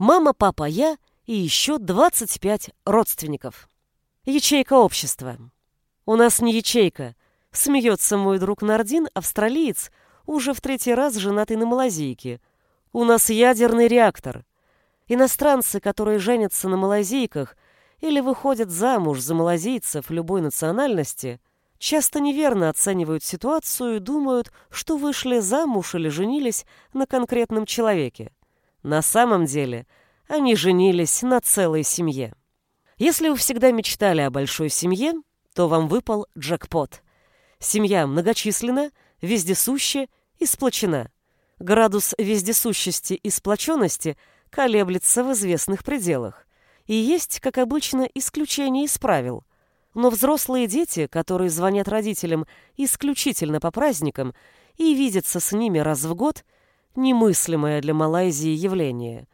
Мама, папа, я и еще 25 родственников. Ячейка общества. У нас не ячейка. Смеется мой друг Нардин, австралиец, уже в третий раз женатый на малазийке. У нас ядерный реактор. Иностранцы, которые женятся на малазийках или выходят замуж за малазийцев любой национальности, часто неверно оценивают ситуацию и думают, что вышли замуж или женились на конкретном человеке. На самом деле они женились на целой семье. Если вы всегда мечтали о большой семье, то вам выпал джекпот. Семья многочисленна, вездесуща и сплочена. Градус вездесущести и сплоченности колеблется в известных пределах. И есть, как обычно, исключение из правил. Но взрослые дети, которые звонят родителям исключительно по праздникам и видятся с ними раз в год, немыслимое для Малайзии явление.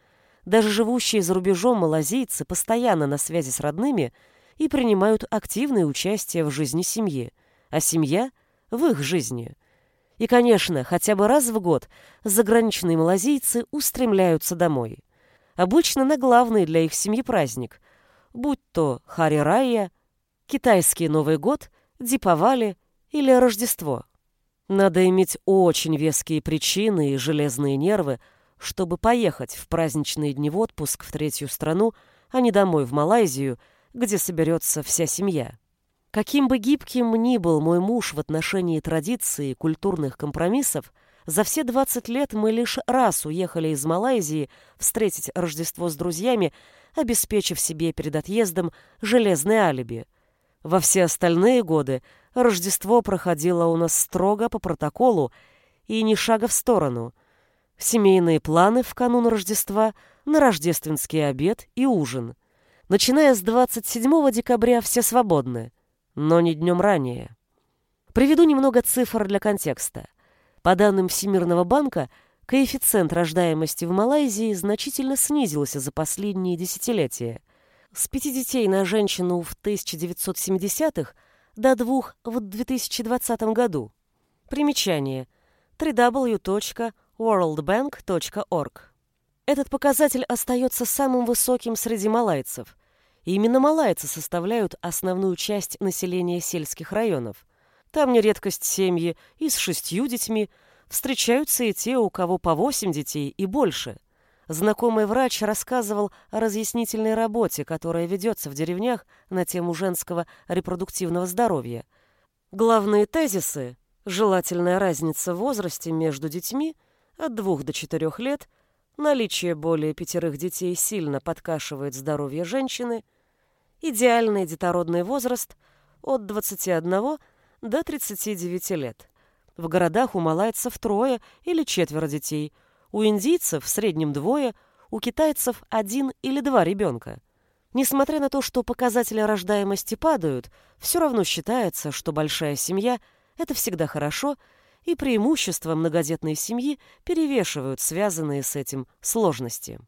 Даже живущие за рубежом малазийцы постоянно на связи с родными и принимают активное участие в жизни семьи, а семья — в их жизни. И, конечно, хотя бы раз в год заграничные малазийцы устремляются домой. Обычно на главный для их семьи праздник, будь то Хари-Райя, китайский Новый год, Дипавали или Рождество. Надо иметь очень веские причины и железные нервы, чтобы поехать в праздничные дни в отпуск в третью страну, а не домой в Малайзию, где соберется вся семья. Каким бы гибким ни был мой муж в отношении традиций и культурных компромиссов, за все 20 лет мы лишь раз уехали из Малайзии встретить Рождество с друзьями, обеспечив себе перед отъездом железное алиби. Во все остальные годы Рождество проходило у нас строго по протоколу и ни шага в сторону. Семейные планы в канун Рождества на рождественский обед и ужин. Начиная с 27 декабря все свободны, но не днем ранее. Приведу немного цифр для контекста. По данным Всемирного банка, коэффициент рождаемости в Малайзии значительно снизился за последние десятилетия. С пяти детей на женщину в 1970-х до двух в 2020 году. Примечание. www.worldbank.org Этот показатель остается самым высоким среди малайцев. И именно малайцы составляют основную часть населения сельских районов – там не редкость семьи и с шестью детьми. Встречаются и те, у кого по восемь детей и больше. Знакомый врач рассказывал о разъяснительной работе, которая ведется в деревнях на тему женского репродуктивного здоровья. Главные тезисы – желательная разница в возрасте между детьми от двух до четырех лет, наличие более пятерых детей сильно подкашивает здоровье женщины, идеальный детородный возраст от 21 до 39 лет. В городах у малайцев трое или четверо детей, у индийцев в среднем двое, у китайцев один или два ребенка. Несмотря на то, что показатели рождаемости падают, все равно считается, что большая семья – это всегда хорошо, и преимущества многодетной семьи перевешивают связанные с этим сложности.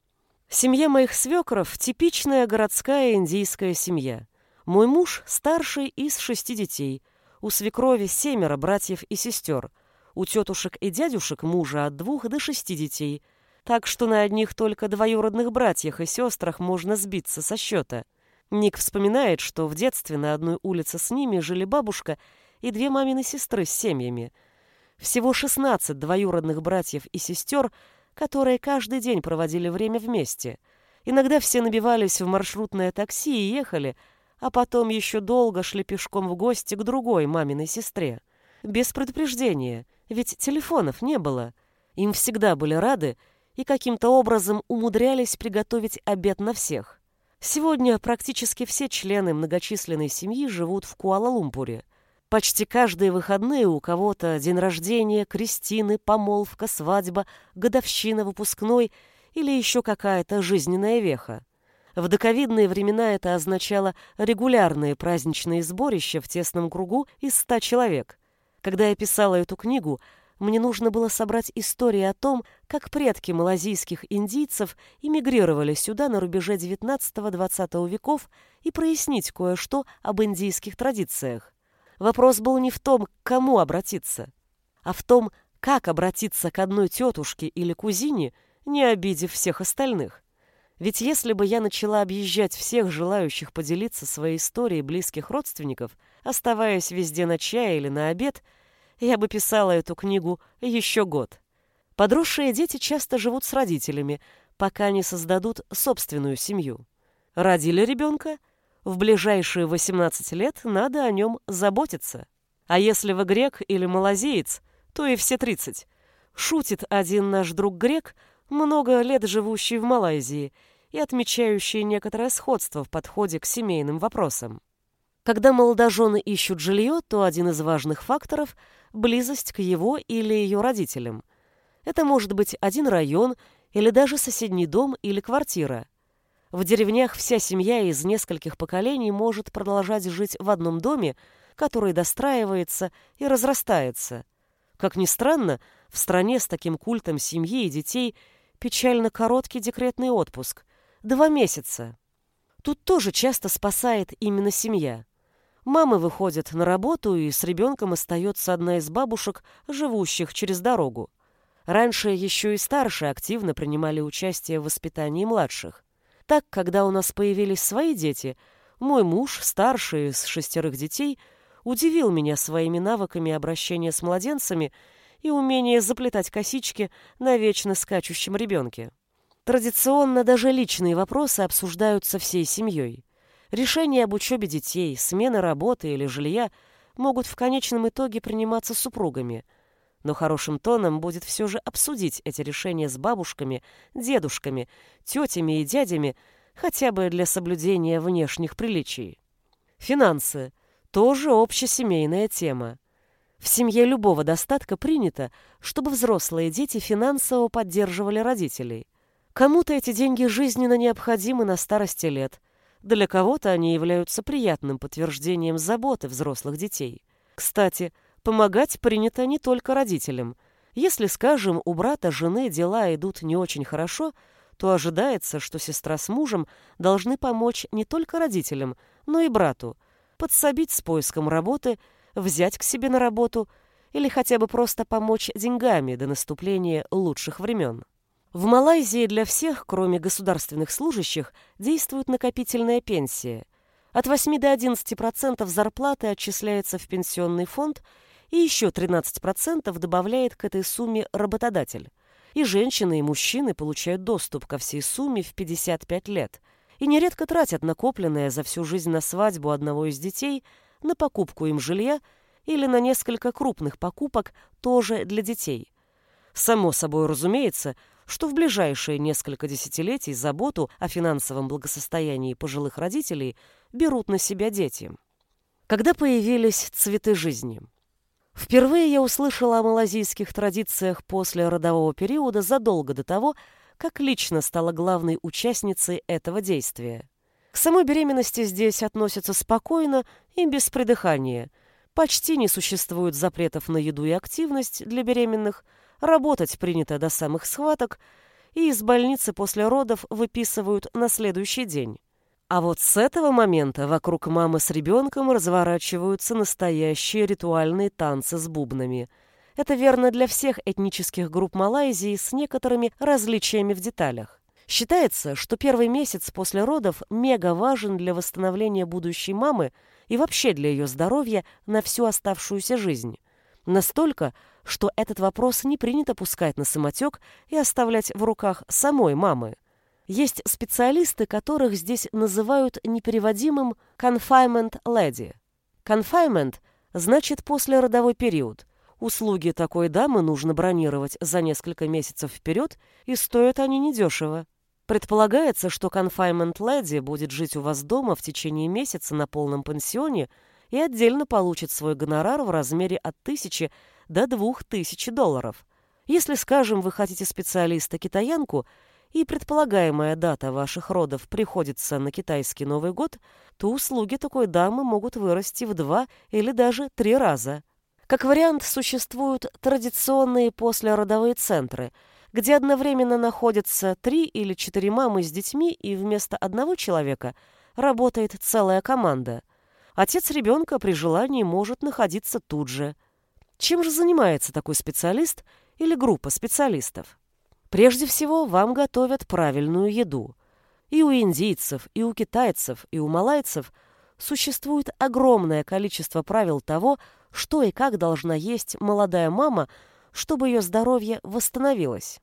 Семья моих свекров – типичная городская индийская семья. Мой муж – старший из шести детей – у свекрови семеро братьев и сестер, у тетушек и дядюшек мужа от двух до шести детей, так что на одних только двоюродных братьях и сестрах можно сбиться со счета. Ник вспоминает, что в детстве на одной улице с ними жили бабушка и две мамины сестры с семьями. Всего 16 двоюродных братьев и сестер, которые каждый день проводили время вместе. Иногда все набивались в маршрутное такси и ехали, а потом еще долго шли пешком в гости к другой маминой сестре. Без предупреждения, ведь телефонов не было. Им всегда были рады и каким-то образом умудрялись приготовить обед на всех. Сегодня практически все члены многочисленной семьи живут в Куала-Лумпуре. Почти каждые выходные у кого-то день рождения, крестины, помолвка, свадьба, годовщина, выпускной или еще какая-то жизненная веха. В доковидные времена это означало регулярные праздничные сборища в тесном кругу из ста человек. Когда я писала эту книгу, мне нужно было собрать истории о том, как предки малазийских индийцев эмигрировали сюда на рубеже XIX-XX веков и прояснить кое-что об индийских традициях. Вопрос был не в том, к кому обратиться, а в том, как обратиться к одной тетушке или кузине, не обидев всех остальных. Ведь если бы я начала объезжать всех желающих поделиться своей историей близких родственников, оставаясь везде на чай или на обед, я бы писала эту книгу еще год. Подросшие дети часто живут с родителями, пока не создадут собственную семью. Родили ребенка, в ближайшие 18 лет надо о нем заботиться. А если вы грек или малазиец, то и все 30. Шутит один наш друг грек, много лет живущий в Малайзии и отмечающий некоторое сходство в подходе к семейным вопросам. Когда молодожены ищут жилье, то один из важных факторов – близость к его или ее родителям. Это может быть один район или даже соседний дом или квартира. В деревнях вся семья из нескольких поколений может продолжать жить в одном доме, который достраивается и разрастается. Как ни странно, в стране с таким культом семьи и детей печально короткий декретный отпуск – два месяца. Тут тоже часто спасает именно семья. Мамы выходят на работу, и с ребенком остается одна из бабушек, живущих через дорогу. Раньше еще и старшие активно принимали участие в воспитании младших. Так, когда у нас появились свои дети, мой муж, старший из шестерых детей, удивил меня своими навыками обращения с младенцами и умения заплетать косички на вечно скачущем ребенке. Традиционно даже личные вопросы обсуждаются всей семьей. Решения об учебе детей, смена работы или жилья могут в конечном итоге приниматься супругами, но хорошим тоном будет все же обсудить эти решения с бабушками, дедушками, тетями и дядями, хотя бы для соблюдения внешних приличий. Финансы – тоже общесемейная тема. В семье любого достатка принято, чтобы взрослые дети финансово поддерживали родителей. Кому-то эти деньги жизненно необходимы на старости лет – для кого-то они являются приятным подтверждением заботы взрослых детей. Кстати, помогать принято не только родителям. Если, скажем, у брата жены дела идут не очень хорошо, то ожидается, что сестра с мужем должны помочь не только родителям, но и брату, подсобить с поиском работы, взять к себе на работу или хотя бы просто помочь деньгами до наступления лучших времен. В Малайзии для всех, кроме государственных служащих, действует накопительная пенсия. От 8 до 11% зарплаты отчисляется в пенсионный фонд, и еще 13% добавляет к этой сумме работодатель. И женщины, и мужчины получают доступ ко всей сумме в 55 лет и нередко тратят накопленное за всю жизнь на свадьбу одного из детей, на покупку им жилья или на несколько крупных покупок тоже для детей. Само собой разумеется, что в ближайшие несколько десятилетий заботу о финансовом благосостоянии пожилых родителей берут на себя дети. Когда появились цветы жизни? Впервые я услышала о малазийских традициях после родового периода задолго до того, как лично стала главной участницей этого действия. К самой беременности здесь относятся спокойно и без придыхания. Почти не существует запретов на еду и активность для беременных – Работать принято до самых схваток, и из больницы после родов выписывают на следующий день. А вот с этого момента вокруг мамы с ребенком разворачиваются настоящие ритуальные танцы с бубнами. Это верно для всех этнических групп Малайзии с некоторыми различиями в деталях. Считается, что первый месяц после родов мега важен для восстановления будущей мамы и вообще для ее здоровья на всю оставшуюся жизнь. Настолько, что этот вопрос не принято пускать на самотек и оставлять в руках самой мамы. Есть специалисты, которых здесь называют непереводимым confinement lady. Confinement значит послеродовой период. Услуги такой дамы нужно бронировать за несколько месяцев вперед, и стоят они недешево. Предполагается, что confinement lady будет жить у вас дома в течение месяца на полном пансионе и отдельно получит свой гонорар в размере от тысячи до 2000 долларов. Если, скажем, вы хотите специалиста-китаянку, и предполагаемая дата ваших родов приходится на китайский Новый год, то услуги такой дамы могут вырасти в два или даже три раза. Как вариант, существуют традиционные послеродовые центры, где одновременно находятся три или четыре мамы с детьми, и вместо одного человека работает целая команда. Отец ребенка при желании может находиться тут же – чем же занимается такой специалист или группа специалистов? Прежде всего, вам готовят правильную еду. И у индийцев, и у китайцев, и у малайцев существует огромное количество правил того, что и как должна есть молодая мама, чтобы ее здоровье восстановилось.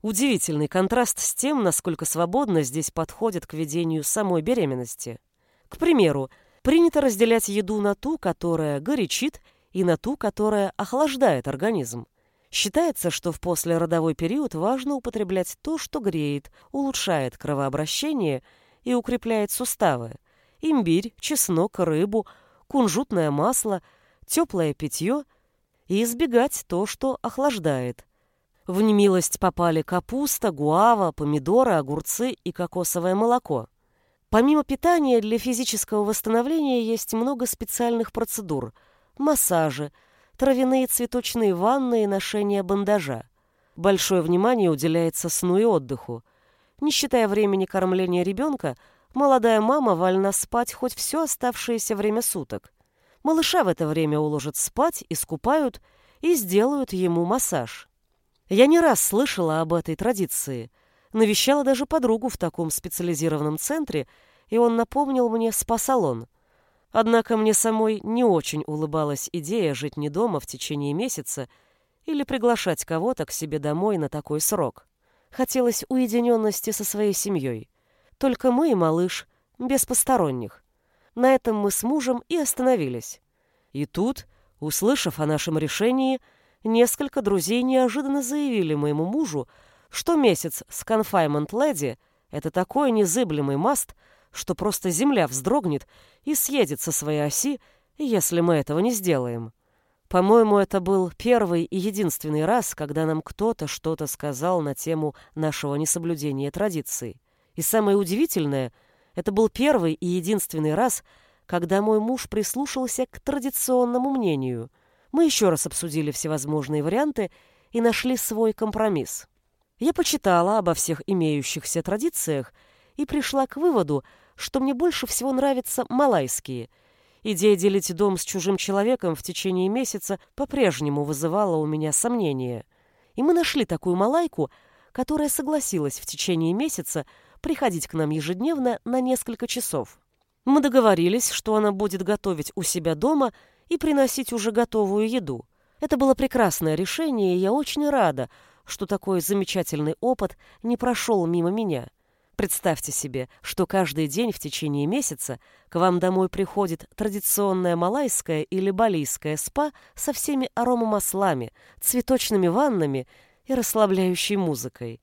Удивительный контраст с тем, насколько свободно здесь подходят к ведению самой беременности. К примеру, принято разделять еду на ту, которая горячит, и на ту, которая охлаждает организм. Считается, что в послеродовой период важно употреблять то, что греет, улучшает кровообращение и укрепляет суставы. Имбирь, чеснок, рыбу, кунжутное масло, теплое питье и избегать то, что охлаждает. В немилость попали капуста, гуава, помидоры, огурцы и кокосовое молоко. Помимо питания для физического восстановления есть много специальных процедур – массажи – травяные цветочные ванны и ношение бандажа. Большое внимание уделяется сну и отдыху. Не считая времени кормления ребенка, молодая мама вольна спать хоть все оставшееся время суток. Малыша в это время уложат спать, искупают и сделают ему массаж. Я не раз слышала об этой традиции. Навещала даже подругу в таком специализированном центре, и он напомнил мне спа-салон – Однако мне самой не очень улыбалась идея жить не дома в течение месяца или приглашать кого-то к себе домой на такой срок. Хотелось уединенности со своей семьей. Только мы и малыш, без посторонних. На этом мы с мужем и остановились. И тут, услышав о нашем решении, несколько друзей неожиданно заявили моему мужу, что месяц с Confinement Lady — это такой незыблемый маст — что просто земля вздрогнет и съедет со своей оси, если мы этого не сделаем. По-моему, это был первый и единственный раз, когда нам кто-то что-то сказал на тему нашего несоблюдения традиций. И самое удивительное, это был первый и единственный раз, когда мой муж прислушался к традиционному мнению. Мы еще раз обсудили всевозможные варианты и нашли свой компромисс. Я почитала обо всех имеющихся традициях и пришла к выводу, что мне больше всего нравятся малайские. Идея делить дом с чужим человеком в течение месяца по-прежнему вызывала у меня сомнения. И мы нашли такую малайку, которая согласилась в течение месяца приходить к нам ежедневно на несколько часов. Мы договорились, что она будет готовить у себя дома и приносить уже готовую еду. Это было прекрасное решение, и я очень рада, что такой замечательный опыт не прошел мимо меня. Представьте себе, что каждый день в течение месяца к вам домой приходит традиционная малайская или балийская спа со всеми аромамаслами, цветочными ваннами и расслабляющей музыкой.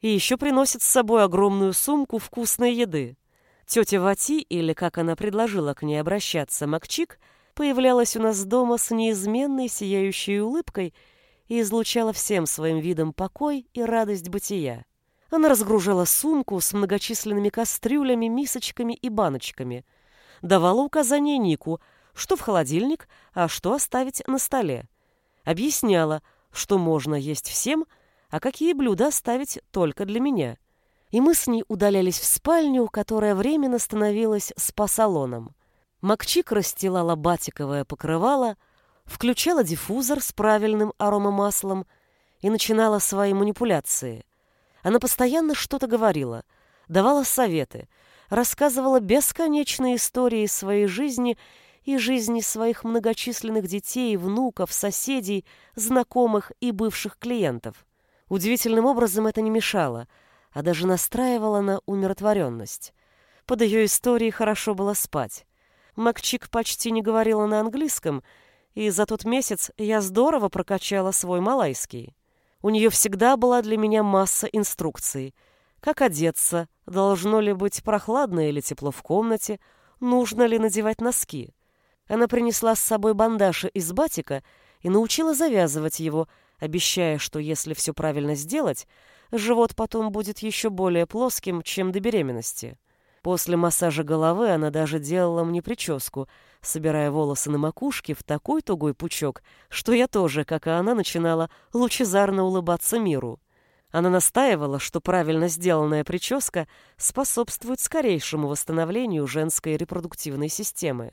И еще приносит с собой огромную сумку вкусной еды. Тетя Вати, или как она предложила к ней обращаться, Макчик, появлялась у нас дома с неизменной сияющей улыбкой и излучала всем своим видом покой и радость бытия. Она разгружала сумку с многочисленными кастрюлями, мисочками и баночками. Давала указания Нику, что в холодильник, а что оставить на столе. Объясняла, что можно есть всем, а какие блюда оставить только для меня. И мы с ней удалялись в спальню, которая временно становилась спа-салоном. Макчик расстилала батиковое покрывало, включала диффузор с правильным аромамаслом и начинала свои манипуляции. Она постоянно что-то говорила, давала советы, рассказывала бесконечные истории своей жизни и жизни своих многочисленных детей, внуков, соседей, знакомых и бывших клиентов. Удивительным образом это не мешало, а даже настраивало на умиротворенность. Под ее историей хорошо было спать. Макчик почти не говорила на английском, и за тот месяц я здорово прокачала свой малайский. У нее всегда была для меня масса инструкций. Как одеться, должно ли быть прохладно или тепло в комнате, нужно ли надевать носки. Она принесла с собой бандаж из батика и научила завязывать его, обещая, что если все правильно сделать, живот потом будет еще более плоским, чем до беременности. После массажа головы она даже делала мне прическу, собирая волосы на макушке в такой тугой пучок, что я тоже, как и она, начинала лучезарно улыбаться миру. Она настаивала, что правильно сделанная прическа способствует скорейшему восстановлению женской репродуктивной системы.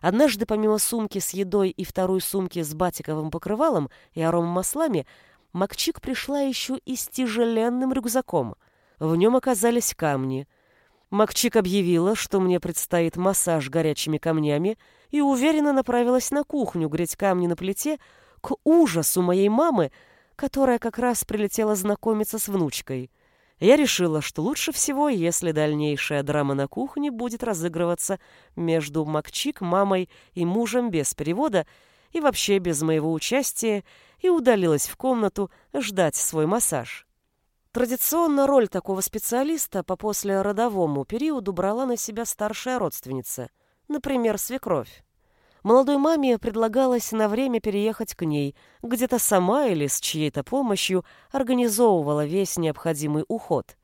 Однажды, помимо сумки с едой и второй сумки с батиковым покрывалом и аромамаслами, Макчик пришла еще и с тяжеленным рюкзаком. В нем оказались камни — Макчик объявила, что мне предстоит массаж горячими камнями, и уверенно направилась на кухню греть камни на плите к ужасу моей мамы, которая как раз прилетела знакомиться с внучкой. Я решила, что лучше всего, если дальнейшая драма на кухне будет разыгрываться между Макчик, мамой и мужем без перевода и вообще без моего участия, и удалилась в комнату ждать свой массаж. Традиционно роль такого специалиста по послеродовому периоду брала на себя старшая родственница, например, свекровь. Молодой маме предлагалось на время переехать к ней, где-то сама или с чьей-то помощью организовывала весь необходимый уход.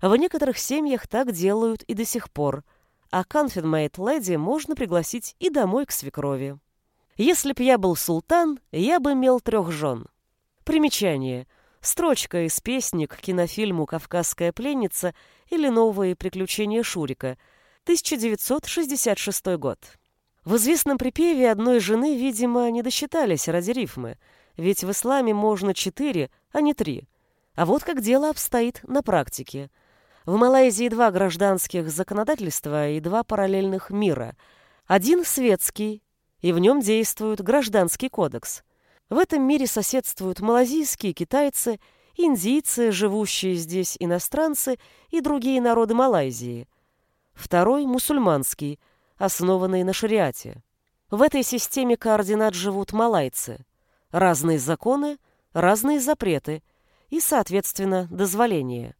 В некоторых семьях так делают и до сих пор, а конфирмейт леди можно пригласить и домой к свекрови. Если б я был султан, я бы имел трех жен. Примечание. Строчка из песни к кинофильму «Кавказская пленница» или «Новые приключения Шурика», 1966 год. В известном припеве одной жены, видимо, не досчитались ради рифмы, ведь в исламе можно четыре, а не три. А вот как дело обстоит на практике. В Малайзии два гражданских законодательства и два параллельных мира. Один светский, и в нем действует гражданский кодекс. В этом мире соседствуют малазийские китайцы, индийцы, живущие здесь иностранцы и другие народы Малайзии. Второй – мусульманский – основанные на шариате. В этой системе координат живут малайцы. Разные законы, разные запреты и, соответственно, дозволения.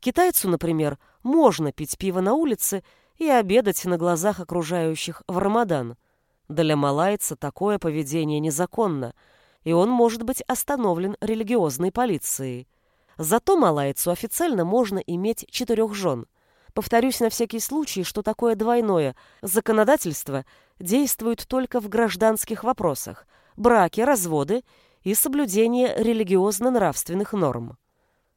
Китайцу, например, можно пить пиво на улице и обедать на глазах окружающих в Рамадан. Для малайца такое поведение незаконно, и он может быть остановлен религиозной полицией. Зато малайцу официально можно иметь четырех жен – Повторюсь на всякий случай, что такое двойное законодательство действует только в гражданских вопросах – браке, разводы и соблюдение религиозно-нравственных норм.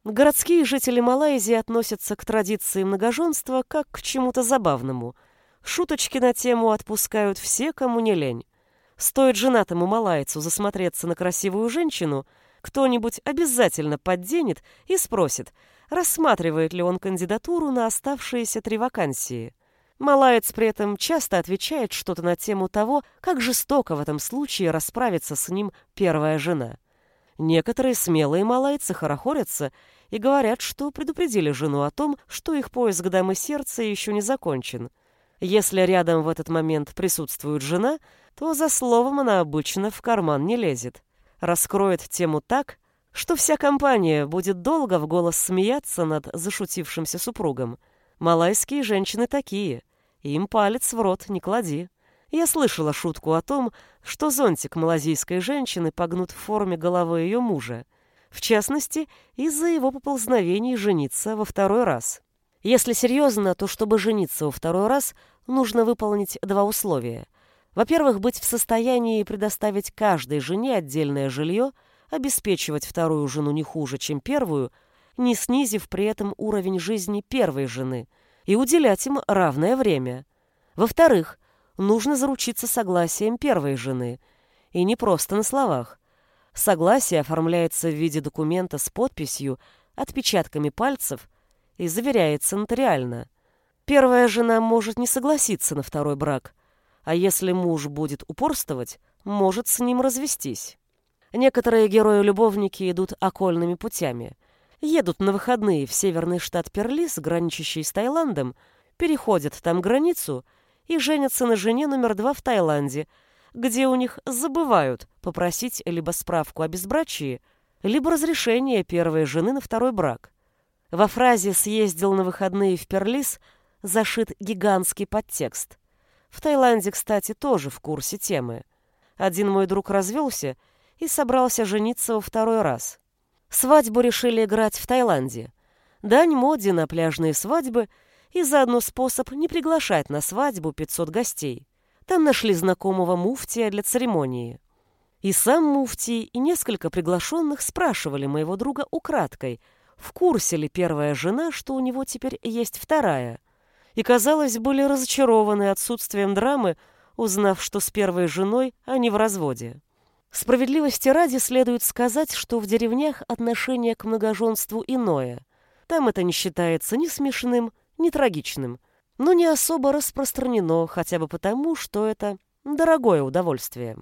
Городские жители Малайзии относятся к традиции многоженства как к чему-то забавному. Шуточки на тему отпускают все, кому не лень. Стоит женатому малайцу засмотреться на красивую женщину, кто-нибудь обязательно подденет и спросит – рассматривает ли он кандидатуру на оставшиеся три вакансии. Малаец при этом часто отвечает что-то на тему того, как жестоко в этом случае расправиться с ним первая жена. Некоторые смелые малайцы хорохорятся и говорят, что предупредили жену о том, что их поиск дамы сердца еще не закончен. Если рядом в этот момент присутствует жена, то за словом она обычно в карман не лезет. Раскроет тему так, что вся компания будет долго в голос смеяться над зашутившимся супругом. Малайские женщины такие, им палец в рот не клади. Я слышала шутку о том, что зонтик малазийской женщины погнут в форме головы ее мужа, в частности, из-за его поползновений жениться во второй раз. Если серьезно, то чтобы жениться во второй раз, нужно выполнить два условия. Во-первых, быть в состоянии предоставить каждой жене отдельное жилье – обеспечивать вторую жену не хуже, чем первую, не снизив при этом уровень жизни первой жены, и уделять им равное время. Во-вторых, нужно заручиться согласием первой жены, и не просто на словах. Согласие оформляется в виде документа с подписью, отпечатками пальцев и заверяется нотариально. Первая жена может не согласиться на второй брак, а если муж будет упорствовать, может с ним развестись. Некоторые герои-любовники идут окольными путями. Едут на выходные в северный штат Перлис, граничащий с Таиландом, переходят там границу и женятся на жене номер два в Таиланде, где у них забывают попросить либо справку о безбрачии, либо разрешение первой жены на второй брак. Во фразе «съездил на выходные в Перлис» зашит гигантский подтекст. В Таиланде, кстати, тоже в курсе темы. Один мой друг развелся — и собрался жениться во второй раз. Свадьбу решили играть в Таиланде. Дань моде на пляжные свадьбы и заодно способ не приглашать на свадьбу 500 гостей. Там нашли знакомого муфтия для церемонии. И сам муфтий, и несколько приглашенных спрашивали моего друга украдкой, в курсе ли первая жена, что у него теперь есть вторая. И, казалось, были разочарованы отсутствием драмы, узнав, что с первой женой они в разводе. Справедливости ради следует сказать, что в деревнях отношение к многоженству иное. Там это не считается ни смешным, не трагичным, но не особо распространено хотя бы потому, что это дорогое удовольствие.